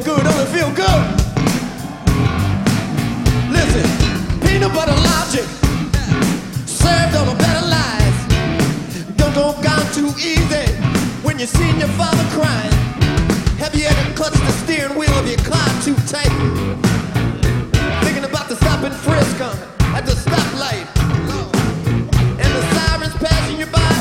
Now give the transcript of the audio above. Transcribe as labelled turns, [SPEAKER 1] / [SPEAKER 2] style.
[SPEAKER 1] feel good? Does it feel good? Listen, peanut butter logic served on a better lies. Don't go gone too easy when you seen your father crying. Have you ever clutched the steering wheel of your car too tight? Thinking about the stop frisk on at the stoplight, and the sirens passing your by.